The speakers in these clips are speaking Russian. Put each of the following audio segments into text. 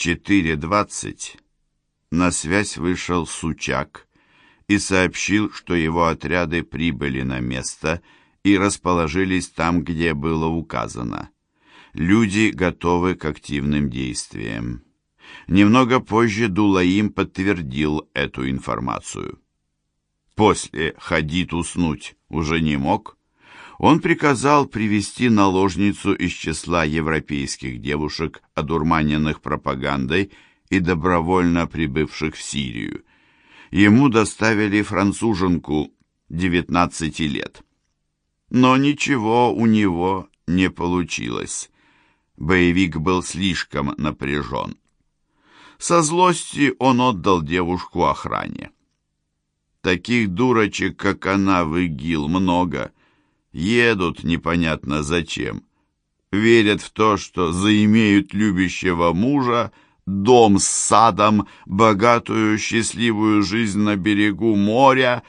4.20 на связь вышел Сучак и сообщил, что его отряды прибыли на место и расположились там, где было указано. Люди готовы к активным действиям. Немного позже Дулаим подтвердил эту информацию. После ходить уснуть уже не мог. Он приказал привести наложницу из числа европейских девушек, одурманенных пропагандой и добровольно прибывших в Сирию. Ему доставили француженку 19 лет. Но ничего у него не получилось. Боевик был слишком напряжен. Со злости он отдал девушку охране. Таких дурочек, как она, в ИГИЛ много. Едут непонятно зачем. Верят в то, что заимеют любящего мужа, дом с садом, богатую счастливую жизнь на берегу моря.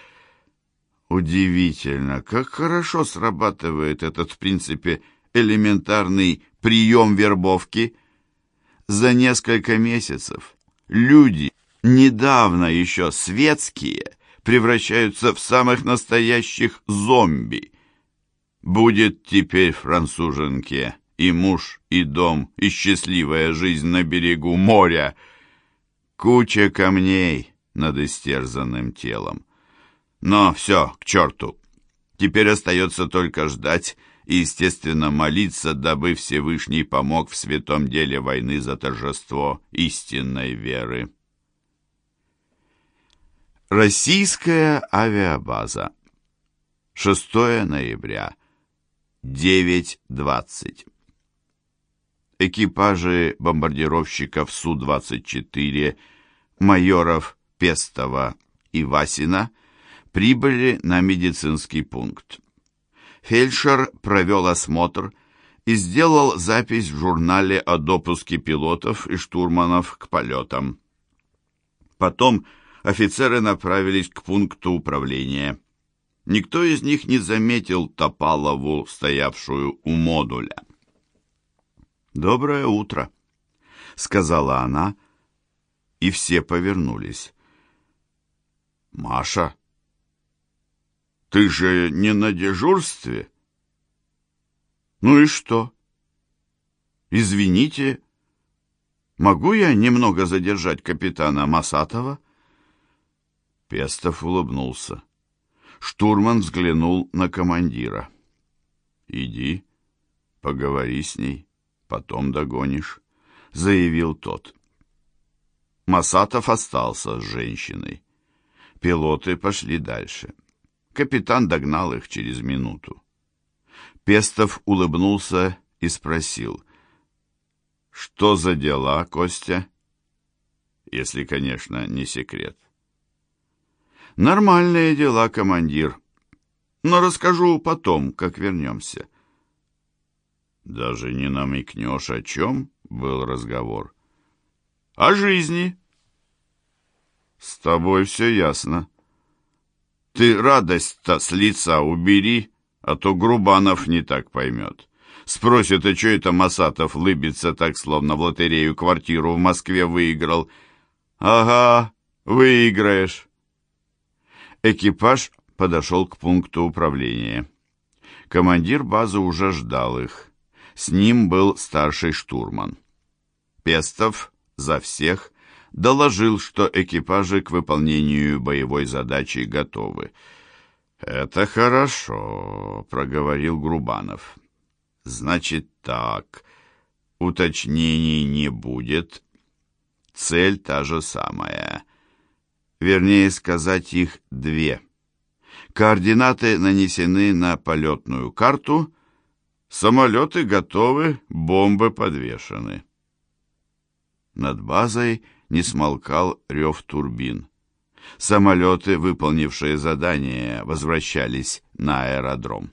Удивительно, как хорошо срабатывает этот, в принципе, элементарный прием вербовки. За несколько месяцев люди, недавно еще светские, превращаются в самых настоящих зомби. Будет теперь француженке и муж, и дом, и счастливая жизнь на берегу моря. Куча камней над истерзанным телом. Но все, к черту. Теперь остается только ждать и, естественно, молиться, дабы Всевышний помог в святом деле войны за торжество истинной веры. Российская авиабаза. 6 ноября. 9.20. Экипажи бомбардировщиков Су-24 майоров Пестова и Васина прибыли на медицинский пункт. Фельдшер провел осмотр и сделал запись в журнале о допуске пилотов и штурманов к полетам. Потом офицеры направились к пункту управления. Никто из них не заметил Топалову, стоявшую у модуля. «Доброе утро», — сказала она, и все повернулись. «Маша, ты же не на дежурстве?» «Ну и что?» «Извините, могу я немного задержать капитана Масатова?» Пестов улыбнулся. Штурман взглянул на командира. «Иди, поговори с ней, потом догонишь», — заявил тот. Масатов остался с женщиной. Пилоты пошли дальше. Капитан догнал их через минуту. Пестов улыбнулся и спросил. «Что за дела, Костя?» «Если, конечно, не секрет». Нормальные дела, командир. Но расскажу потом, как вернемся. Даже не намекнешь, о чем был разговор. О жизни. С тобой все ясно. Ты радость-то с лица убери, а то Грубанов не так поймет. Спросит, а что это Масатов лыбится так, словно в лотерею квартиру в Москве выиграл? Ага, выиграешь. Экипаж подошел к пункту управления. Командир базы уже ждал их. С ним был старший штурман. Пестов за всех доложил, что экипажи к выполнению боевой задачи готовы. «Это хорошо», — проговорил Грубанов. «Значит так, уточнений не будет. Цель та же самая вернее сказать их две. Координаты нанесены на полетную карту, самолеты готовы, бомбы подвешены. Над базой не смолкал рев турбин. Самолеты, выполнившие задание, возвращались на аэродром.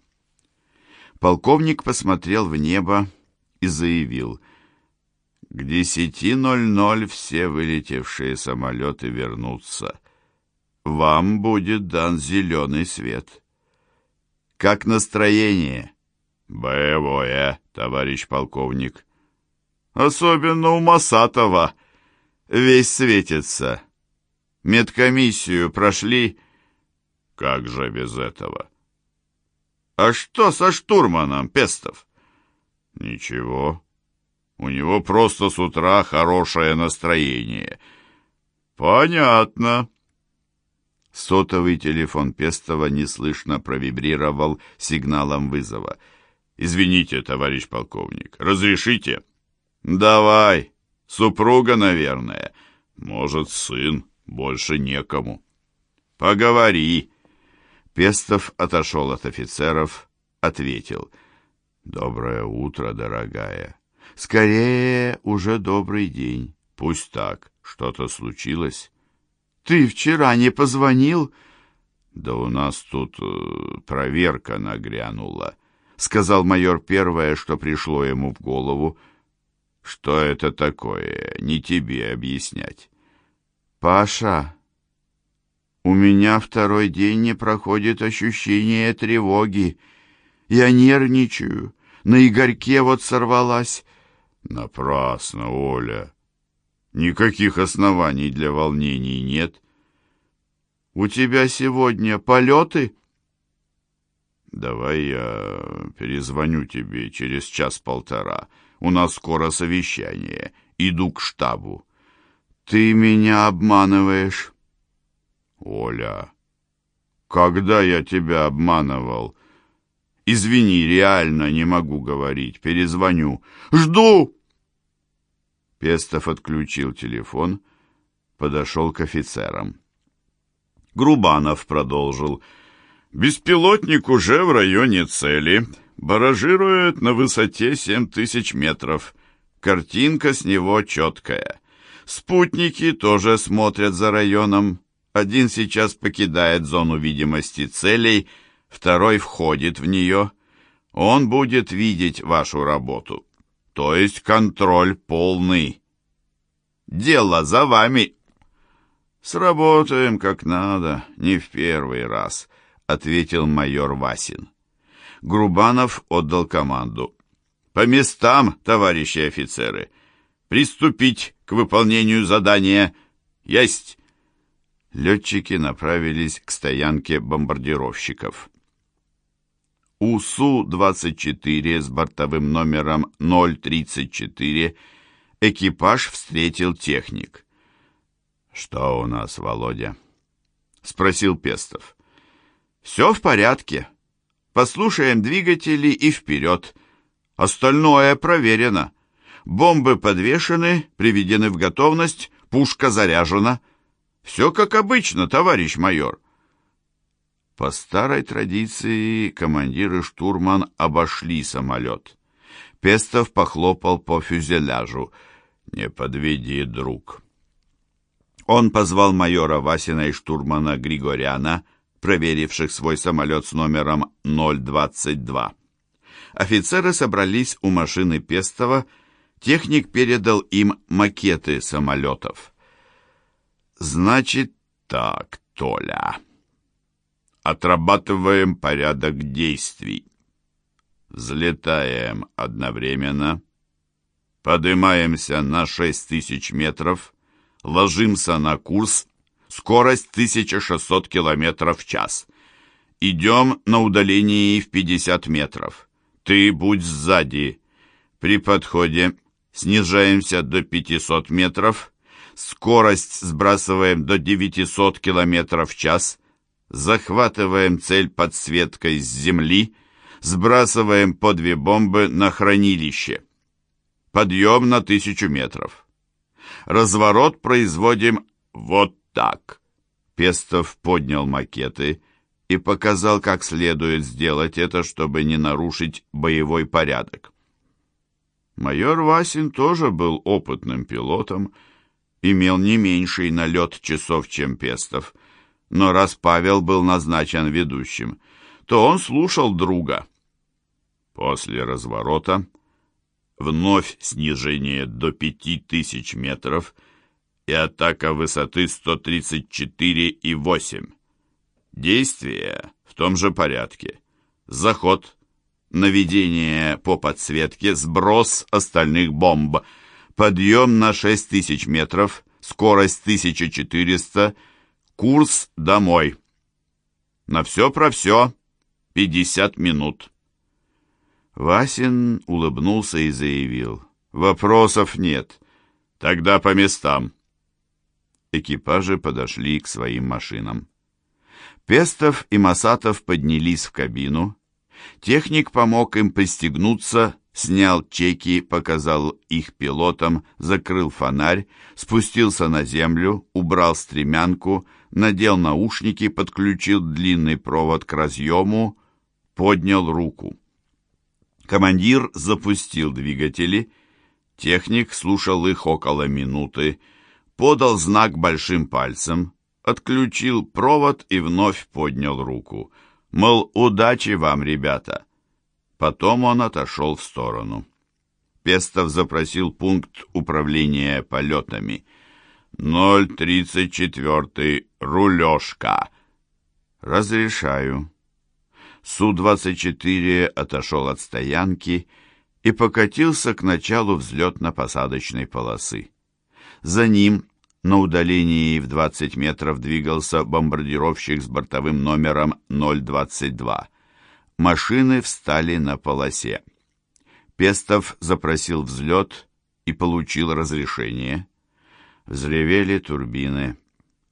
Полковник посмотрел в небо и заявил, к десяти ноль ноль все вылетевшие самолеты вернутся. Вам будет дан зеленый свет. Как настроение? Боевое, товарищ полковник. Особенно у Масатова, весь светится. Медкомиссию прошли. Как же без этого? А что со штурманом, Пестов? Ничего. У него просто с утра хорошее настроение. Понятно. Сотовый телефон Пестова неслышно провибрировал сигналом вызова. «Извините, товарищ полковник, разрешите?» «Давай. Супруга, наверное. Может, сын. Больше некому». «Поговори». Пестов отошел от офицеров, ответил. «Доброе утро, дорогая. Скорее, уже добрый день. Пусть так. Что-то случилось?» «Ты вчера не позвонил?» «Да у нас тут э, проверка нагрянула», — сказал майор первое, что пришло ему в голову. Что это такое, не тебе объяснять. Паша, у меня второй день не проходит ощущение тревоги. Я нервничаю, на Игорьке вот сорвалась. Напрасно, Оля. Никаких оснований для волнений нет. У тебя сегодня полеты? Давай я перезвоню тебе через час-полтора. У нас скоро совещание. Иду к штабу. Ты меня обманываешь. Оля, когда я тебя обманывал? Извини, реально не могу говорить. Перезвоню. Жду! Пестов отключил телефон, подошел к офицерам. Грубанов продолжил. Беспилотник уже в районе цели. Баражирует на высоте 7000 метров. Картинка с него четкая. Спутники тоже смотрят за районом. Один сейчас покидает зону видимости целей, второй входит в нее. Он будет видеть вашу работу. То есть контроль полный. Дело за вами. Сработаем как надо, не в первый раз, ответил майор Васин. Грубанов отдал команду. «По местам, товарищи офицеры! Приступить к выполнению задания! Есть!» Летчики направились к стоянке бомбардировщиков. У Су-24 с бортовым номером 034 экипаж встретил техник. «Что у нас, Володя?» — спросил Пестов. «Все в порядке», Послушаем двигатели и вперед. Остальное проверено. Бомбы подвешены, приведены в готовность, пушка заряжена. Все как обычно, товарищ майор. По старой традиции командир и штурман обошли самолет. Пестов похлопал по фюзеляжу. «Не подведи, друг». Он позвал майора Васина и штурмана Григоряна, проверивших свой самолет с номером 022. Офицеры собрались у машины Пестова, техник передал им макеты самолетов. «Значит так, Толя. Отрабатываем порядок действий. Взлетаем одновременно, поднимаемся на 6000 метров, ложимся на курс Скорость 1600 км в час. Идем на удалении в 50 метров. Ты будь сзади. При подходе снижаемся до 500 метров. Скорость сбрасываем до 900 км в час. Захватываем цель подсветкой с земли. Сбрасываем по две бомбы на хранилище. Подъем на 1000 метров. Разворот производим вот так. Пестов поднял макеты и показал, как следует сделать это, чтобы не нарушить боевой порядок. Майор Васин тоже был опытным пилотом, имел не меньший налет часов, чем Пестов, но раз Павел был назначен ведущим, то он слушал друга. После разворота вновь снижение до пяти тысяч метров — и атака высоты 134,8. Действие в том же порядке. Заход, наведение по подсветке, сброс остальных бомб, подъем на 6000 метров, скорость 1400, курс домой. На все про все 50 минут. Васин улыбнулся и заявил. «Вопросов нет. Тогда по местам». Экипажи подошли к своим машинам. Пестов и Масатов поднялись в кабину. Техник помог им пристегнуться, снял чеки, показал их пилотам, закрыл фонарь, спустился на землю, убрал стремянку, надел наушники, подключил длинный провод к разъему, поднял руку. Командир запустил двигатели. Техник слушал их около минуты, подал знак большим пальцем, отключил провод и вновь поднял руку. Мол, удачи вам, ребята. Потом он отошел в сторону. Пестов запросил пункт управления полетами. «034, рулежка». «Разрешаю». Су-24 отошел от стоянки и покатился к началу взлетно-посадочной полосы. За ним на удалении в 20 метров двигался бомбардировщик с бортовым номером 022. Машины встали на полосе. Пестов запросил взлет и получил разрешение. Взревели турбины.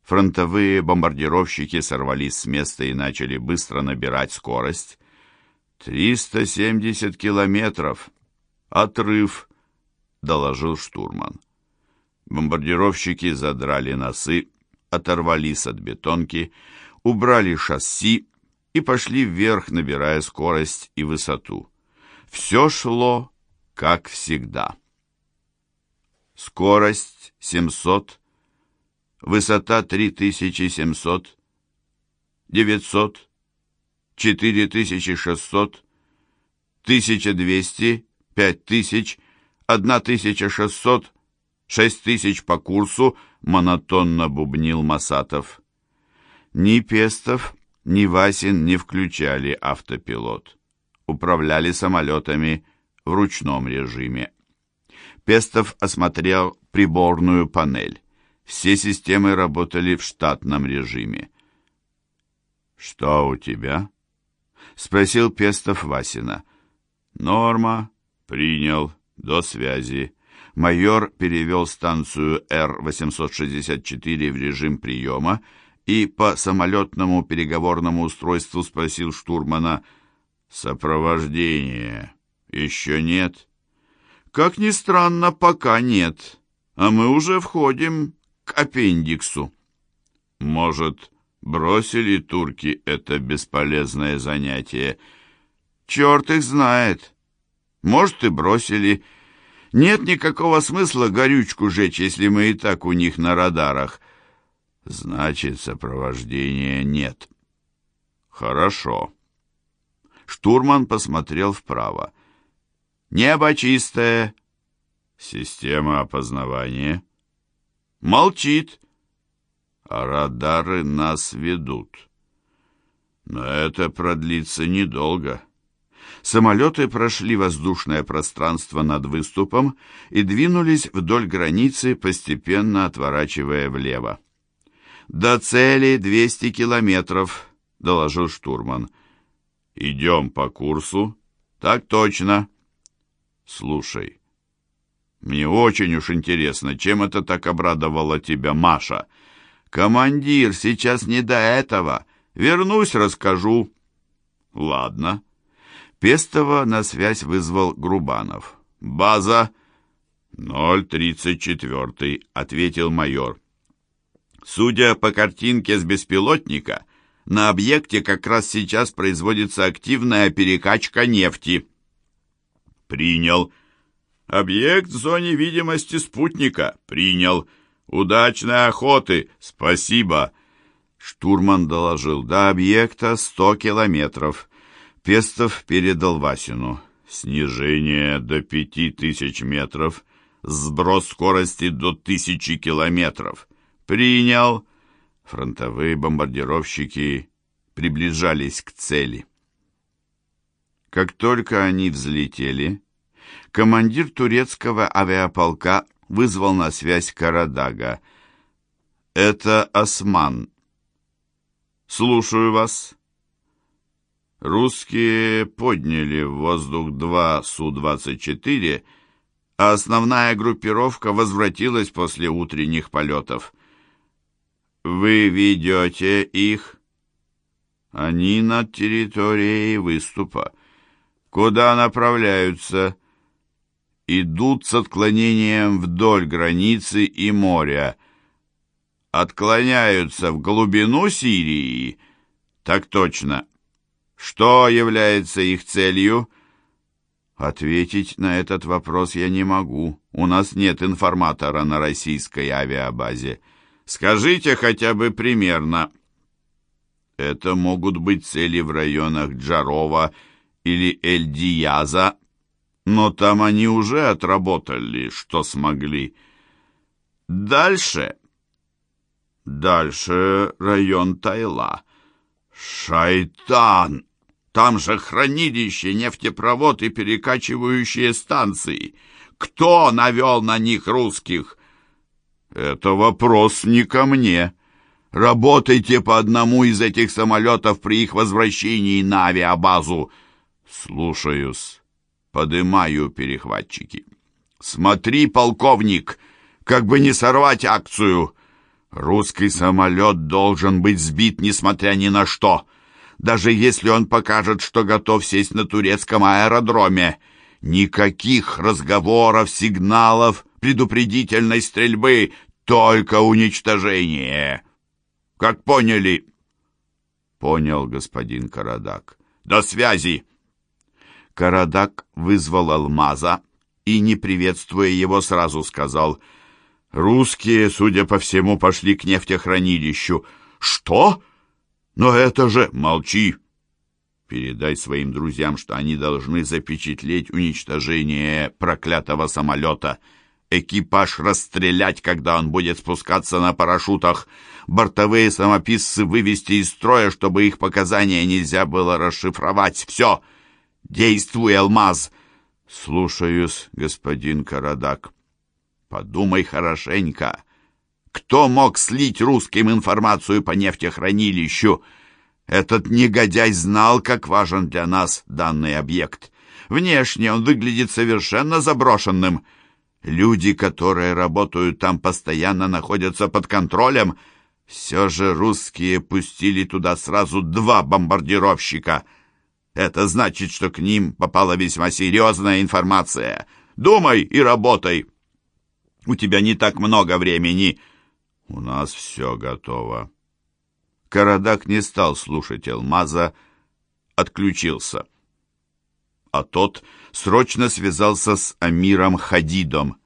Фронтовые бомбардировщики сорвались с места и начали быстро набирать скорость. «Триста семьдесят километров! Отрыв!» — доложил штурман. Бомбардировщики задрали носы, оторвались от бетонки, убрали шасси и пошли вверх, набирая скорость и высоту. Все шло, как всегда. Скорость 700 Высота 3700, 900, 4600, 1200, 5000, 1600, 6000 по курсу, монотонно бубнил Масатов. Ни Пестов, ни Васин не включали автопилот. Управляли самолетами в ручном режиме. Пестов осмотрел приборную панель. Все системы работали в штатном режиме. «Что у тебя?» — спросил Пестов Васина. «Норма. Принял. До связи». Майор перевел станцию Р-864 в режим приема и по самолетному переговорному устройству спросил штурмана «Сопровождение еще нет?» «Как ни странно, пока нет, а мы уже входим к аппендиксу. Может, бросили турки это бесполезное занятие? Черт их знает. Может, и бросили. Нет никакого смысла горючку жечь, если мы и так у них на радарах. Значит, сопровождения нет. Хорошо. Штурман посмотрел вправо. Небо чистое. Система опознавания. Молчит. А радары нас ведут. Но это продлится недолго. Самолеты прошли воздушное пространство над выступом и двинулись вдоль границы, постепенно отворачивая влево. «До цели 200 километров», — доложил штурман. «Идем по курсу?» «Так точно». «Слушай, мне очень уж интересно, чем это так обрадовала тебя Маша. Командир, сейчас не до этого. Вернусь, расскажу. Ладно. Пестова на связь вызвал Грубанов. База 034, ответил майор. Судя по картинке с беспилотника, на объекте как раз сейчас производится активная перекачка нефти. Принял. Объект в зоне видимости спутника. Принял. Удачной охоты. Спасибо. Штурман доложил. До объекта сто километров. Пестов передал Васину. Снижение до пяти тысяч метров. Сброс скорости до тысячи километров. Принял. Фронтовые бомбардировщики приближались к цели. Как только они взлетели, командир турецкого авиаполка вызвал на связь Карадага. Это Осман. Слушаю вас. Русские подняли в воздух два Су-24, а основная группировка возвратилась после утренних полетов. Вы ведете их? Они над территорией выступа. Куда направляются? Идут с отклонением вдоль границы и моря. Отклоняются в глубину Сирии? Так точно. Что является их целью? Ответить на этот вопрос я не могу. У нас нет информатора на российской авиабазе. Скажите хотя бы примерно. Это могут быть цели в районах Джарова или Эль-Дияза, но там они уже отработали, что смогли. Дальше. Дальше район Тайла. «Шайтан! Там же хранилище, нефтепровод и перекачивающие станции. Кто навел на них русских?» «Это вопрос не ко мне. Работайте по одному из этих самолетов при их возвращении на авиабазу». «Слушаюсь. Подымаю перехватчики». «Смотри, полковник, как бы не сорвать акцию!» Русский самолет должен быть сбит, несмотря ни на что. Даже если он покажет, что готов сесть на турецком аэродроме. Никаких разговоров, сигналов, предупредительной стрельбы, только уничтожение. Как поняли? Понял, господин Карадак. До связи. Карадак вызвал Алмаза и, не приветствуя его, сразу сказал — Русские, судя по всему, пошли к нефтехранилищу. Что? Но это же... Молчи. Передай своим друзьям, что они должны запечатлеть уничтожение проклятого самолета. Экипаж расстрелять, когда он будет спускаться на парашютах. Бортовые самописцы вывести из строя, чтобы их показания нельзя было расшифровать. Все. Действуй, Алмаз. Слушаюсь, господин Карадак. Подумай хорошенько. Кто мог слить русским информацию по нефтехранилищу? Этот негодяй знал, как важен для нас данный объект. Внешне он выглядит совершенно заброшенным. Люди, которые работают там, постоянно находятся под контролем. Все же русские пустили туда сразу два бомбардировщика. Это значит, что к ним попала весьма серьезная информация. Думай и работай. У тебя не так много времени. У нас все готово. Карадак не стал слушать Элмаза, отключился. А тот срочно связался с Амиром Хадидом.